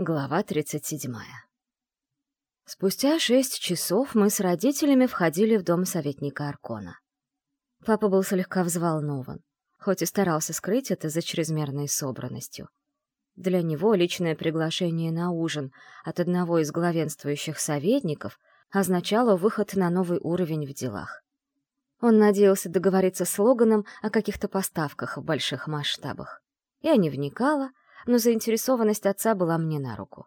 Глава 37. Спустя шесть часов мы с родителями входили в дом советника Аркона. Папа был слегка взволнован, хоть и старался скрыть это за чрезмерной собранностью. Для него личное приглашение на ужин от одного из главенствующих советников означало выход на новый уровень в делах. Он надеялся договориться с Логаном о каких-то поставках в больших масштабах. Я не вникала, но заинтересованность отца была мне на руку.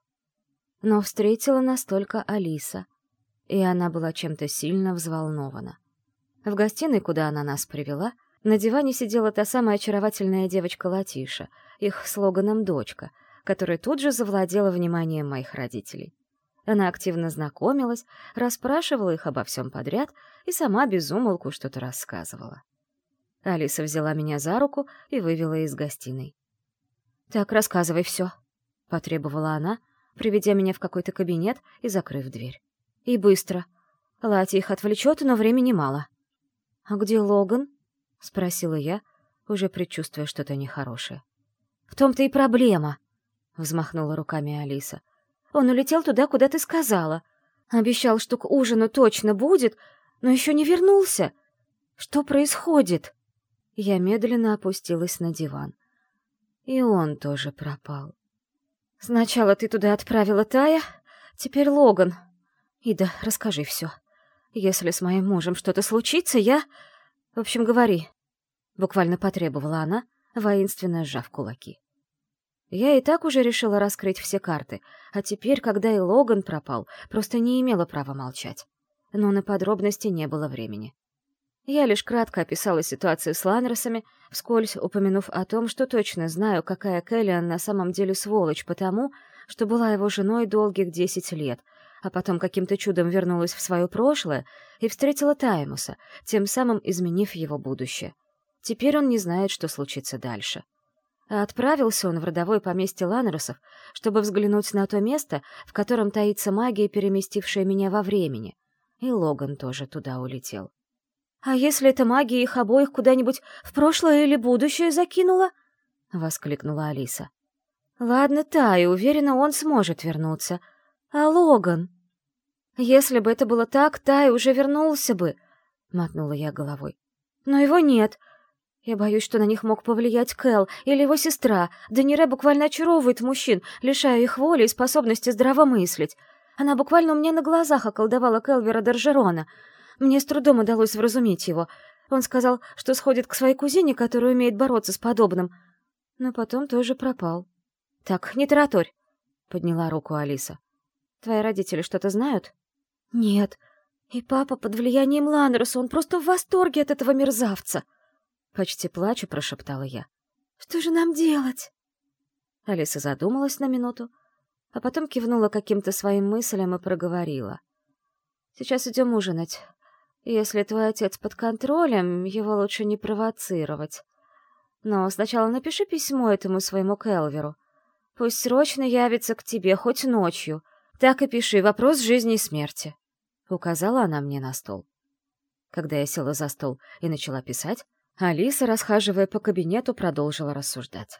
Но встретила нас только Алиса, и она была чем-то сильно взволнована. В гостиной, куда она нас привела, на диване сидела та самая очаровательная девочка Латиша, их слоганом «дочка», которая тут же завладела вниманием моих родителей. Она активно знакомилась, расспрашивала их обо всем подряд и сама без умолку что-то рассказывала. Алиса взяла меня за руку и вывела из гостиной. «Так, рассказывай все», — потребовала она, приведя меня в какой-то кабинет и закрыв дверь. «И быстро. Лати их отвлечет, но времени мало». «А где Логан?» — спросила я, уже предчувствуя что-то нехорошее. «В том-то и проблема», — взмахнула руками Алиса. «Он улетел туда, куда ты сказала. Обещал, что к ужину точно будет, но еще не вернулся. Что происходит?» Я медленно опустилась на диван. И он тоже пропал. Сначала ты туда отправила Тая, теперь Логан. Ида, расскажи все. Если с моим мужем что-то случится, я... В общем, говори. Буквально потребовала она, воинственно сжав кулаки. Я и так уже решила раскрыть все карты, а теперь, когда и Логан пропал, просто не имела права молчать. Но на подробности не было времени. Я лишь кратко описала ситуацию с Ланросами, вскользь упомянув о том, что точно знаю, какая Келлиан на самом деле сволочь, потому что была его женой долгих десять лет, а потом каким-то чудом вернулась в свое прошлое и встретила Таймуса, тем самым изменив его будущее. Теперь он не знает, что случится дальше. А отправился он в родовое поместье Ланросов, чтобы взглянуть на то место, в котором таится магия, переместившая меня во времени. И Логан тоже туда улетел. «А если эта магия их обоих куда-нибудь в прошлое или будущее закинула?» — воскликнула Алиса. «Ладно, Тай, уверена, он сможет вернуться. А Логан?» «Если бы это было так, Тай уже вернулся бы», — мотнула я головой. «Но его нет. Я боюсь, что на них мог повлиять Кэл или его сестра. Данире буквально очаровывает мужчин, лишая их воли и способности здравомыслить. Она буквально у меня на глазах околдовала Келвера Доржерона — мне с трудом удалось вразумить его. Он сказал, что сходит к своей кузине, которая умеет бороться с подобным. Но потом тоже пропал. «Так, не тараторь», — подняла руку Алиса. «Твои родители что-то знают?» «Нет. И папа под влиянием Ланроса, он просто в восторге от этого мерзавца!» Почти плача прошептала я. «Что же нам делать?» Алиса задумалась на минуту, а потом кивнула каким-то своим мыслям и проговорила. «Сейчас идем ужинать. Если твой отец под контролем, его лучше не провоцировать. Но сначала напиши письмо этому своему Келверу. Пусть срочно явится к тебе, хоть ночью. Так и пиши, вопрос жизни и смерти. Указала она мне на стол. Когда я села за стол и начала писать, Алиса, расхаживая по кабинету, продолжила рассуждать.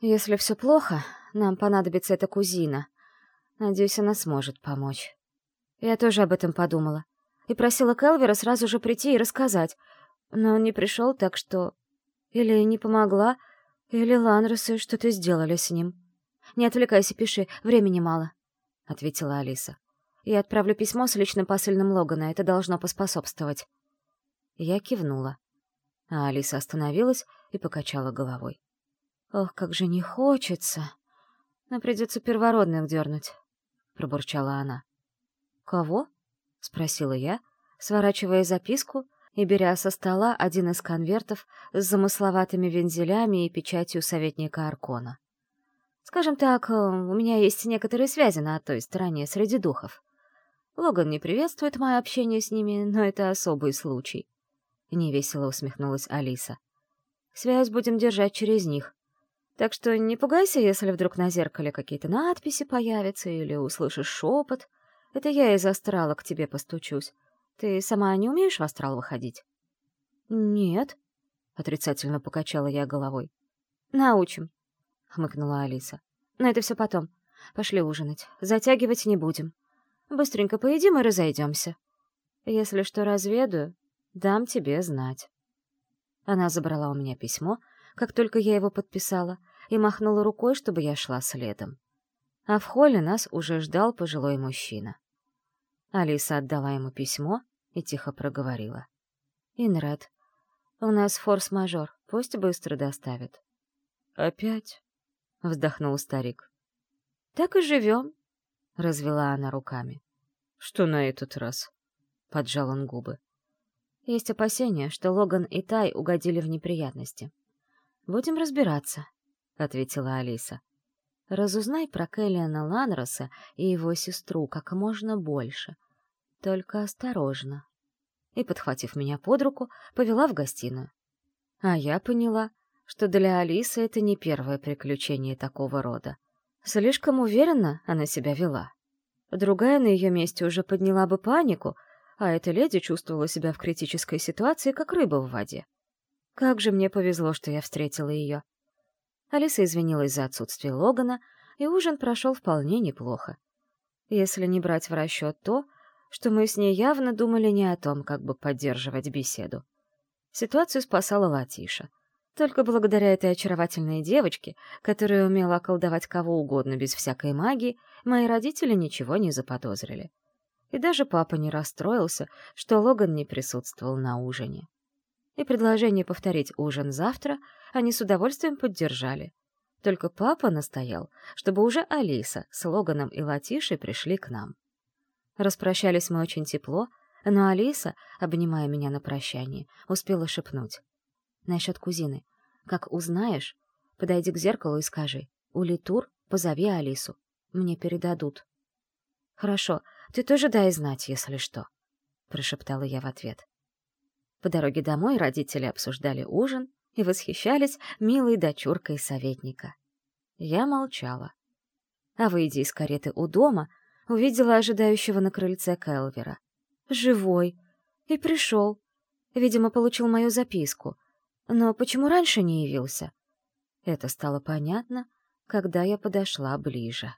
«Если все плохо, нам понадобится эта кузина. Надеюсь, она сможет помочь». Я тоже об этом подумала и просила Келвера сразу же прийти и рассказать. Но он не пришел, так что... Или не помогла, или Ланросы что-то сделали с ним. «Не отвлекайся, пиши, времени мало», — ответила Алиса. «Я отправлю письмо с личным посыльным Логана, это должно поспособствовать». Я кивнула. А Алиса остановилась и покачала головой. «Ох, как же не хочется! Но придется первородных дернуть», — пробурчала она. «Кого?» — спросила я, сворачивая записку и беря со стола один из конвертов с замысловатыми вензелями и печатью советника Аркона. «Скажем так, э, у меня есть некоторые связи на той стороне среди духов. Логан не приветствует мое общение с ними, но это особый случай». Невесело усмехнулась Алиса. «Связь будем держать через них. Так что не пугайся, если вдруг на зеркале какие-то надписи появятся или услышишь шепот». Это я из астрала к тебе постучусь. Ты сама не умеешь в астрал выходить? Нет, отрицательно покачала я головой. Научим, хмыкнула Алиса. Но это все потом. Пошли ужинать. Затягивать не будем. Быстренько поедим и разойдемся. Если что разведаю, дам тебе знать. Она забрала у меня письмо, как только я его подписала, и махнула рукой, чтобы я шла следом. А в холле нас уже ждал пожилой мужчина. Алиса отдала ему письмо и тихо проговорила. «Инред, у нас форс-мажор, пусть быстро доставят». «Опять?» — вздохнул старик. «Так и живем», — развела она руками. «Что на этот раз?» — поджал он губы. «Есть опасения, что Логан и Тай угодили в неприятности. Будем разбираться», — ответила Алиса. «Разузнай про Келлиана Ланроса и его сестру как можно больше. Только осторожно» и, подхватив меня под руку, повела в гостиную. А я поняла, что для Алисы это не первое приключение такого рода. Слишком уверенно она себя вела. Другая на ее месте уже подняла бы панику, а эта леди чувствовала себя в критической ситуации, как рыба в воде. Как же мне повезло, что я встретила ее. Алиса извинилась за отсутствие Логана, и ужин прошел вполне неплохо. Если не брать в расчет то, что мы с ней явно думали не о том, как бы поддерживать беседу. Ситуацию спасала Латиша. Только благодаря этой очаровательной девочке, которая умела околдовать кого угодно без всякой магии, мои родители ничего не заподозрили. И даже папа не расстроился, что Логан не присутствовал на ужине. И предложение повторить ужин завтра они с удовольствием поддержали. Только папа настоял, чтобы уже Алиса с Логаном и Латишей пришли к нам. Распрощались мы очень тепло, но Алиса, обнимая меня на прощание, успела шепнуть. «Насчет кузины. Как узнаешь, подойди к зеркалу и скажи. У Литур позови Алису. Мне передадут». «Хорошо, ты тоже дай знать, если что», — прошептала я в ответ. По дороге домой родители обсуждали ужин и восхищались милой дочуркой советника. Я молчала. А выйдя из кареты у дома, увидела ожидающего на крыльце Келвера. Живой. И пришел. Видимо, получил мою записку. Но почему раньше не явился? Это стало понятно, когда я подошла ближе.